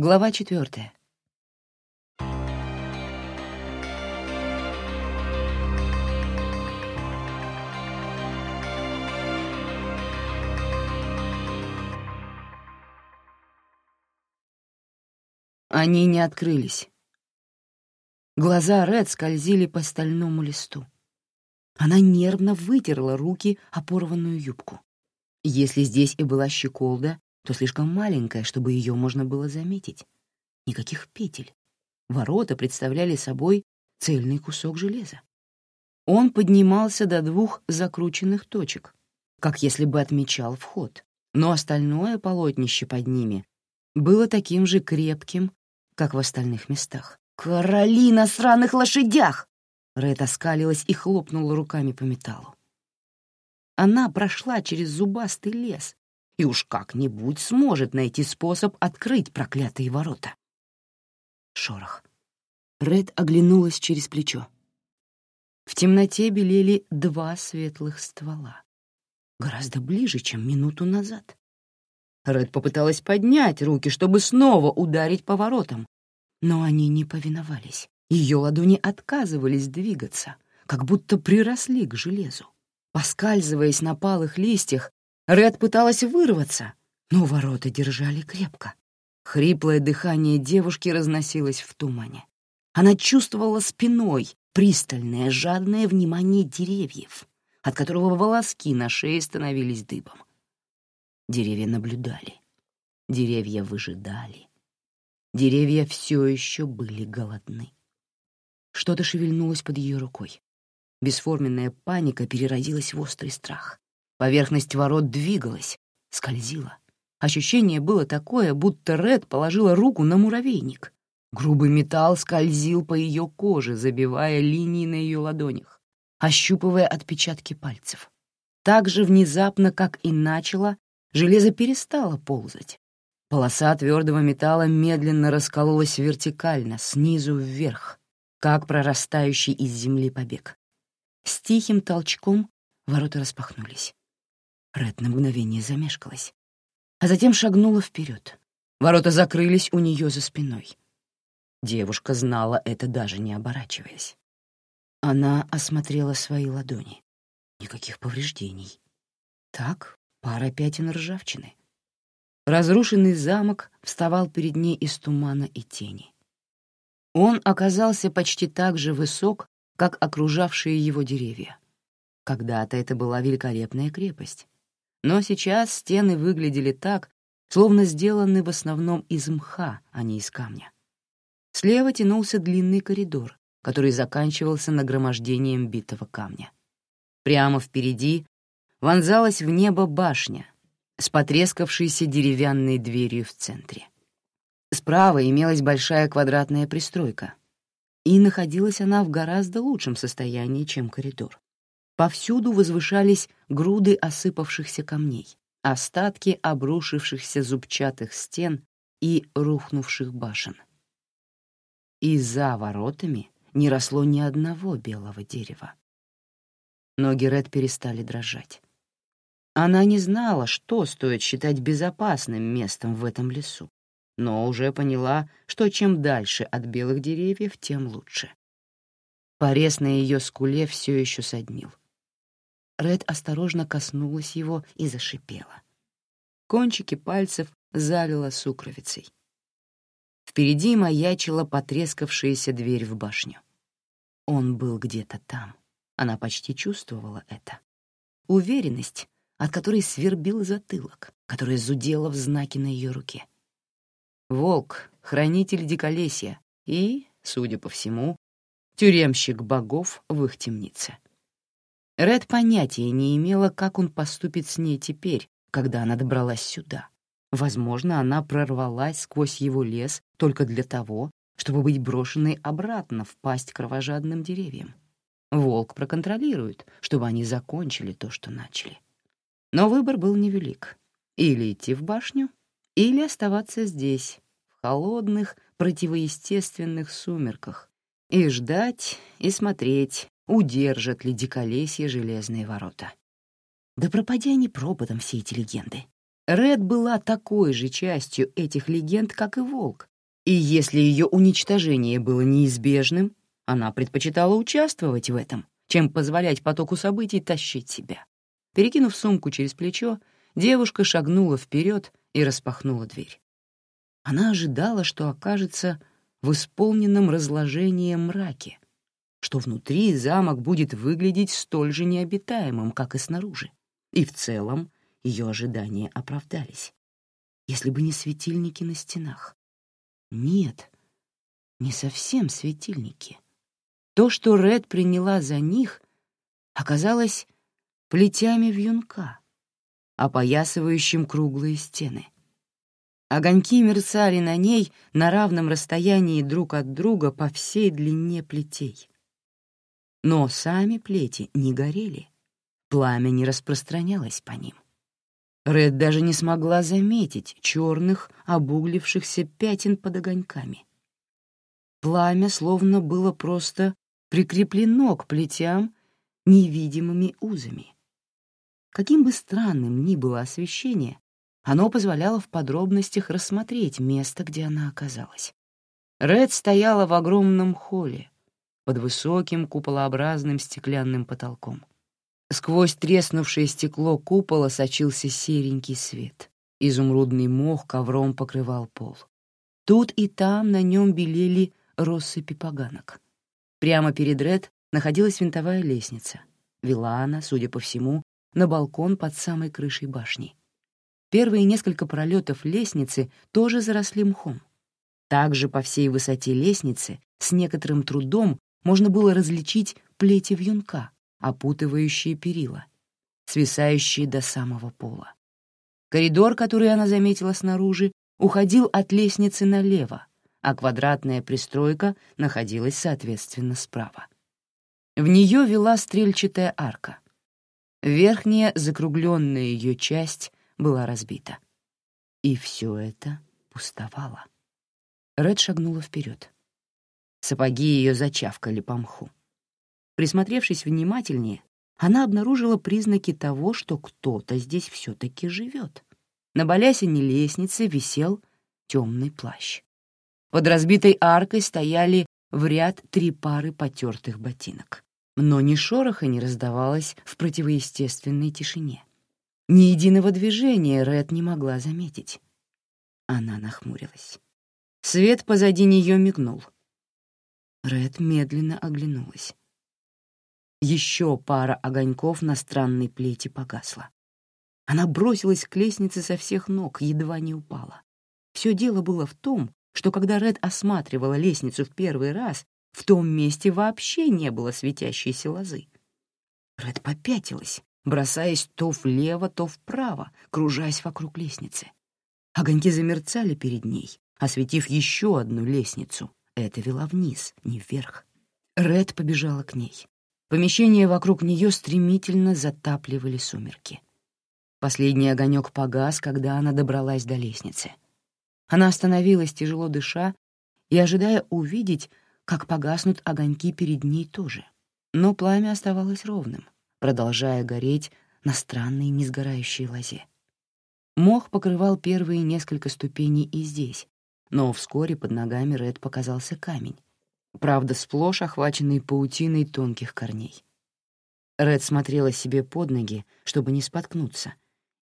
Глава четвертая. Они не открылись. Глаза Ред скользили по стальному листу. Она нервно вытерла руки о порванную юбку. Если здесь и была щеколда, то слишком маленькая, чтобы ее можно было заметить. Никаких петель. Ворота представляли собой цельный кусок железа. Он поднимался до двух закрученных точек, как если бы отмечал вход, но остальное полотнище под ними было таким же крепким, как в остальных местах. «Короли на сраных лошадях!» Рэд оскалилась и хлопнула руками по металлу. Она прошла через зубастый лес и уж как-нибудь сможет найти способ открыть проклятые ворота. Шорох. Ред оглянулась через плечо. В темноте белели два светлых ствола. Гораздо ближе, чем минуту назад. Ред попыталась поднять руки, чтобы снова ударить по воротам, но они не повиновались. Ее ладони отказывались двигаться, как будто приросли к железу. Поскальзываясь на палых листьях, Ред пыталась вырваться, но ворота держали крепко. Хриплое дыхание девушки разносилось в тумане. Она чувствовала спиной пристальное, жадное внимание деревьев, от которого волоски на шее становились дыбом. Деревья наблюдали, деревья выжидали. Деревья все еще были голодны. Что-то шевельнулось под ее рукой. Бесформенная паника переродилась в острый страх. Поверхность ворот двигалась, скользила. Ощущение было такое, будто Ред положила руку на муравейник. Грубый металл скользил по ее коже, забивая линии на ее ладонях, ощупывая отпечатки пальцев. Так же внезапно, как и начало, железо перестало ползать. Полоса твердого металла медленно раскололась вертикально, снизу вверх, как прорастающий из земли побег. С тихим толчком ворота распахнулись. Ред на мгновение замешкалась, а затем шагнула вперед. Ворота закрылись у нее за спиной. Девушка знала это, даже не оборачиваясь. Она осмотрела свои ладони. Никаких повреждений. Так, пара пятен ржавчины. Разрушенный замок вставал перед ней из тумана и тени. Он оказался почти так же высок, как окружавшие его деревья. Когда-то это была великолепная крепость. Но сейчас стены выглядели так, словно сделаны в основном из мха, а не из камня. Слева тянулся длинный коридор, который заканчивался нагромождением битого камня. Прямо впереди вонзалась в небо башня, с потрескавшейся деревянной дверью в центре. Справа имелась большая квадратная пристройка, и находилась она в гораздо лучшем состоянии, чем коридор. Повсюду возвышались груды осыпавшихся камней, остатки обрушившихся зубчатых стен и рухнувших башен. И за воротами не росло ни одного белого дерева. Ноги Ред перестали дрожать. Она не знала, что стоит считать безопасным местом в этом лесу, но уже поняла, что чем дальше от белых деревьев, тем лучше. Порез на ее скуле все еще соднил. Ред осторожно коснулась его и зашипела. Кончики пальцев залила сукровицей. Впереди маячила потрескавшаяся дверь в башню. Он был где-то там. Она почти чувствовала это. Уверенность, от которой свербил затылок, которая зудела в знаке на ее руке. Волк, хранитель диколесья и, судя по всему, тюремщик богов в их темнице. Ред понятия не имела, как он поступит с ней теперь, когда она добралась сюда. Возможно, она прорвалась сквозь его лес только для того, чтобы быть брошенной обратно в пасть кровожадным деревьям. Волк проконтролирует, чтобы они закончили то, что начали. Но выбор был невелик. Или идти в башню, или оставаться здесь, в холодных, противоестественных сумерках, и ждать, и смотреть, удержат ли диколесье железные ворота. Да пропадя они пропадом все эти легенды. Ред была такой же частью этих легенд, как и волк, И если ее уничтожение было неизбежным, она предпочитала участвовать в этом, чем позволять потоку событий тащить себя. Перекинув сумку через плечо, девушка шагнула вперед и распахнула дверь. Она ожидала, что окажется в исполненном разложением мраке, что внутри замок будет выглядеть столь же необитаемым, как и снаружи. И в целом ее ожидания оправдались. Если бы не светильники на стенах. Нет, не совсем светильники. То, что Ред приняла за них, оказалось плетями вьюнка, опоясывающим круглые стены. Огоньки мерцали на ней на равном расстоянии друг от друга по всей длине плетей. Но сами плети не горели, пламя не распространялось по ним. Ред даже не смогла заметить черных, обуглившихся пятен под огоньками. Пламя словно было просто прикреплено к плетям невидимыми узами. Каким бы странным ни было освещение, оно позволяло в подробностях рассмотреть место, где она оказалась. Ред стояла в огромном холле под высоким куполообразным стеклянным потолком. Сквозь треснувшее стекло купола сочился серенький свет. Изумрудный мох ковром покрывал пол. Тут и там на нем белели россыпи поганок. Прямо перед Ред находилась винтовая лестница. Вела она, судя по всему, на балкон под самой крышей башни. Первые несколько пролетов лестницы тоже заросли мхом. Также по всей высоте лестницы с некоторым трудом можно было различить плети вьюнка, опутывающие перила, свисающие до самого пола. Коридор, который она заметила снаружи, уходил от лестницы налево, а квадратная пристройка находилась, соответственно, справа. В нее вела стрельчатая арка. Верхняя, закругленная ее часть была разбита. И все это пустовало. Ред шагнула вперед. Сапоги ее зачавкали по мху. Присмотревшись внимательнее, она обнаружила признаки того, что кто-то здесь все-таки живет. На балясине лестницы висел темный плащ. Под разбитой аркой стояли в ряд три пары потертых ботинок. Но ни шороха не раздавалось в противоестественной тишине. Ни единого движения Ред не могла заметить. Она нахмурилась. Свет позади нее мигнул. Ред медленно оглянулась. Еще пара огоньков на странной плете погасла. Она бросилась к лестнице со всех ног, едва не упала. Все дело было в том, что когда Ред осматривала лестницу в первый раз, в том месте вообще не было светящейся лозы. Ред попятилась, бросаясь то влево, то вправо, кружась вокруг лестницы. Огоньки замерцали перед ней, осветив еще одну лестницу. Это вела вниз, не вверх. Ред побежала к ней. Помещение вокруг нее стремительно затапливали сумерки. Последний огонек погас, когда она добралась до лестницы — она остановилась, тяжело дыша, и ожидая увидеть, как погаснут огоньки перед ней тоже. Но пламя оставалось ровным, продолжая гореть на странной несгорающей лозе. Мох покрывал первые несколько ступеней и здесь, но вскоре под ногами Ред показался камень, правда, сплошь охваченный паутиной тонких корней. Ред смотрела себе под ноги, чтобы не споткнуться,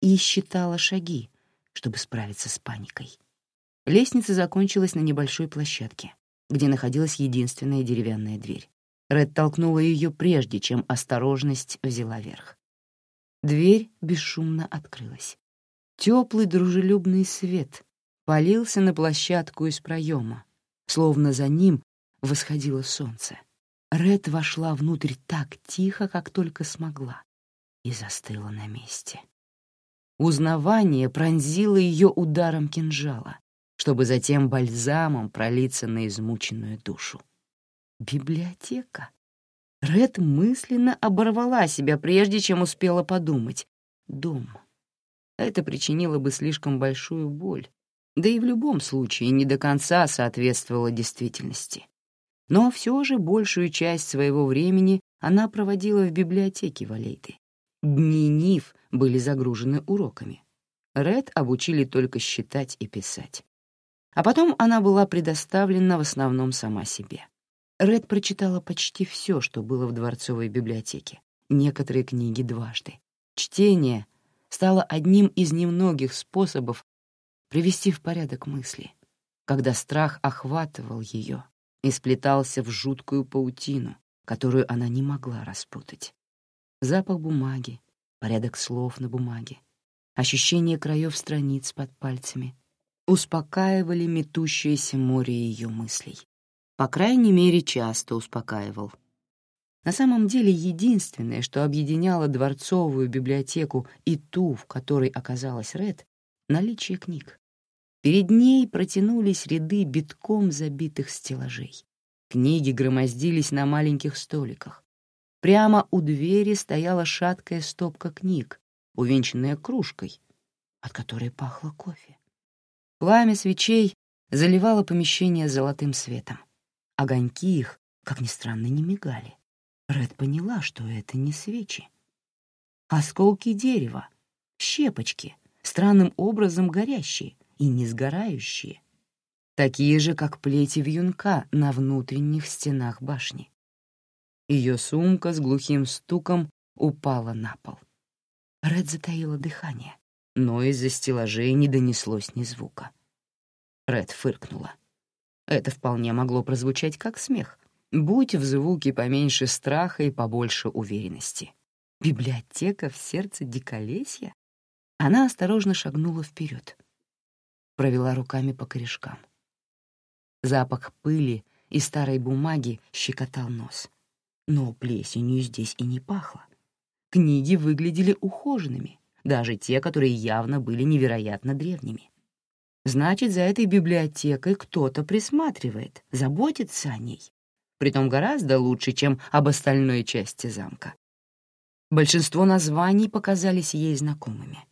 и считала шаги, чтобы справиться с паникой. Лестница закончилась на небольшой площадке, где находилась единственная деревянная дверь. Ред толкнула ее прежде, чем осторожность взяла верх. Дверь бесшумно открылась. Теплый дружелюбный свет полился на площадку из проема, словно за ним восходило солнце. Ред вошла внутрь так тихо, как только смогла, и застыла на месте. Узнавание пронзило ее ударом кинжала чтобы затем бальзамом пролиться на измученную душу. Библиотека. Ред мысленно оборвала себя, прежде чем успела подумать. Дом. Это причинило бы слишком большую боль, да и в любом случае не до конца соответствовало действительности. Но все же большую часть своего времени она проводила в библиотеке Валейты. Дни Нив были загружены уроками. Ред обучили только считать и писать. А потом она была предоставлена в основном сама себе. Ред прочитала почти все, что было в дворцовой библиотеке, некоторые книги дважды. Чтение стало одним из немногих способов привести в порядок мысли, когда страх охватывал ее и сплетался в жуткую паутину, которую она не могла распутать. Запах бумаги, порядок слов на бумаге, ощущение краев страниц под пальцами успокаивали метущееся море ее мыслей. По крайней мере, часто успокаивал. На самом деле, единственное, что объединяло дворцовую библиотеку и ту, в которой оказалась Ред, — наличие книг. Перед ней протянулись ряды битком забитых стеллажей. Книги громоздились на маленьких столиках. Прямо у двери стояла шаткая стопка книг, увенчанная кружкой, от которой пахло кофе. Пламя свечей заливало помещение золотым светом. Огоньки их, как ни странно, не мигали. Ред поняла, что это не свечи. Осколки дерева, щепочки, странным образом горящие и не сгорающие, такие же, как плети вьюнка на внутренних стенах башни. Ее сумка с глухим стуком упала на пол. Ред затаила дыхание, но из-за стеллажей не донеслось ни звука. Ред фыркнула. Это вполне могло прозвучать как смех. Будь в звуке поменьше страха и побольше уверенности. Библиотека в сердце диколесья? Она осторожно шагнула вперед, провела руками по корешкам. Запах пыли и старой бумаги щекотал нос. Но плесенью здесь и не пахло. Книги выглядели ухоженными, даже те, которые явно были невероятно древними. Значит, за этой библиотекой кто-то присматривает, заботится о ней. Притом гораздо лучше, чем об остальной части замка. Большинство названий показались ей знакомыми.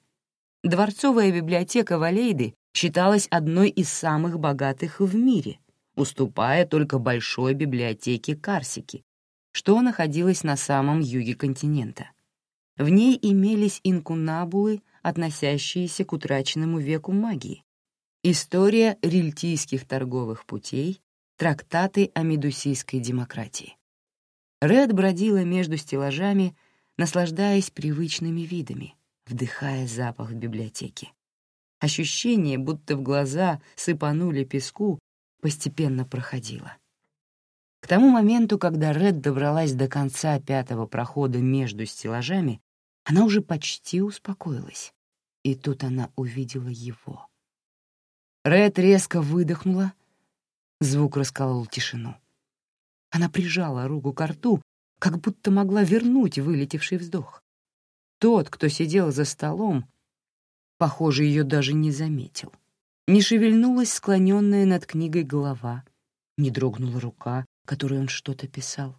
Дворцовая библиотека Валейды считалась одной из самых богатых в мире, уступая только большой библиотеке Карсики, что находилась на самом юге континента. В ней имелись инкунабулы, относящиеся к утраченному веку магии, История рельтийских торговых путей, трактаты о медусийской демократии. Ред бродила между стеллажами, наслаждаясь привычными видами, вдыхая запах библиотеки. Ощущение, будто в глаза сыпанули песку, постепенно проходило. К тому моменту, когда Ред добралась до конца пятого прохода между стеллажами, она уже почти успокоилась. И тут она увидела его. Ред резко выдохнула. Звук расколол тишину. Она прижала руку к рту, как будто могла вернуть вылетевший вздох. Тот, кто сидел за столом, похоже, ее даже не заметил. Не шевельнулась склоненная над книгой голова, не дрогнула рука, которой он что-то писал.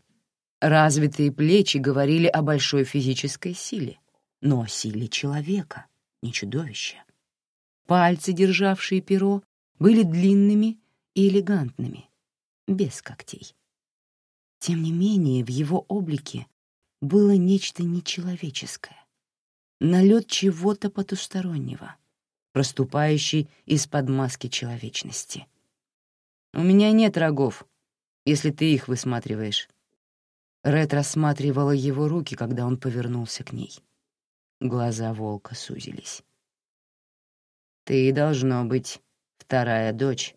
Развитые плечи говорили о большой физической силе, но о силе человека, не чудовища. Пальцы, державшие перо, были длинными и элегантными, без когтей. Тем не менее, в его облике было нечто нечеловеческое, налет чего-то потустороннего, проступающий из-под маски человечности. «У меня нет рогов, если ты их высматриваешь». Ред рассматривала его руки, когда он повернулся к ней. Глаза волка сузились. Ты, должно быть, вторая дочь